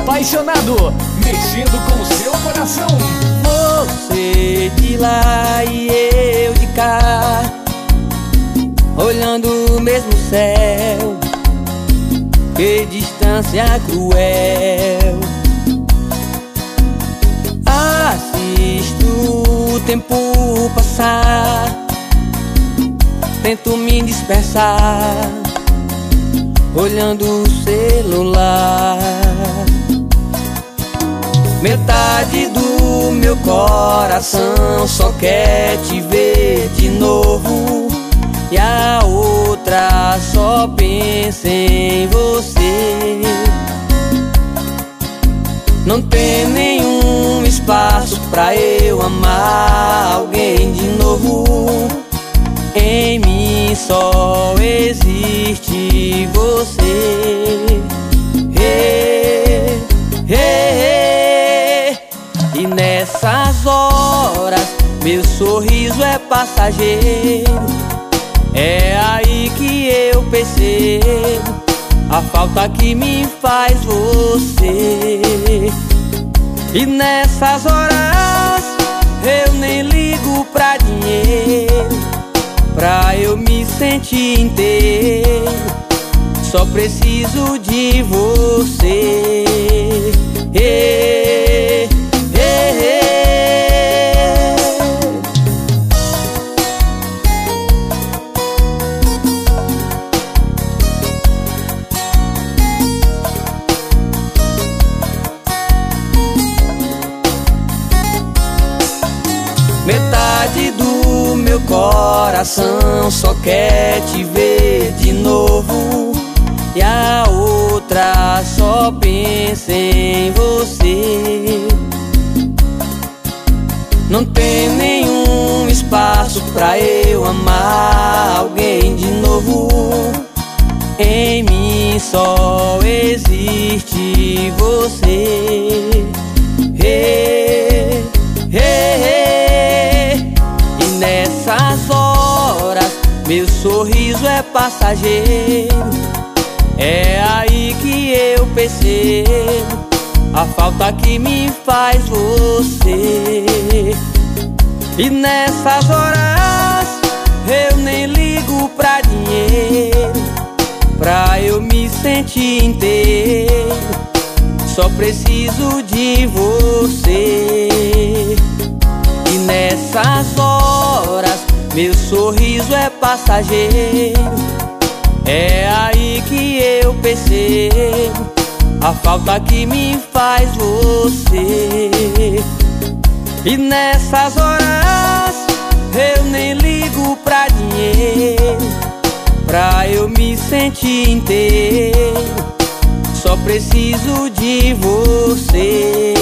apaixonado, mexendo com o seu coração. Você de lá e eu de cá, olhando o mesmo céu. Que distância cruel. Assisto o tempo passar, tento me dispersar olhando o celular. Metade do meu coração só quer te ver de novo. E a outra só pensa em você. Não tem nenhum espaço pra eu amar alguém de novo. Em mim só existe você. Passageiro. É aí que eu percebo a falta que me faz você. E nessas horas, eu nem ligo pra dinheiro pra eu me sentir inteiro. Só preciso de você. Metade do meu coração só quer te ver de novo. E a outra só pensa em você. Não tem nenhum espaço pra eu amar alguém de novo. Em mim só existe você. Sorriso é passageiro. É aí que eu percebo a falta que me faz você. E nessas horas, eu nem ligo pra dinheiro, pra eu me sentir inteiro. Só preciso de você. Sorriso é passageiro. É aí que eu percebo a falta que me faz você. E nessas horas, eu nem ligo pra dinheiro, pra eu me sentir inteiro. Só preciso de você.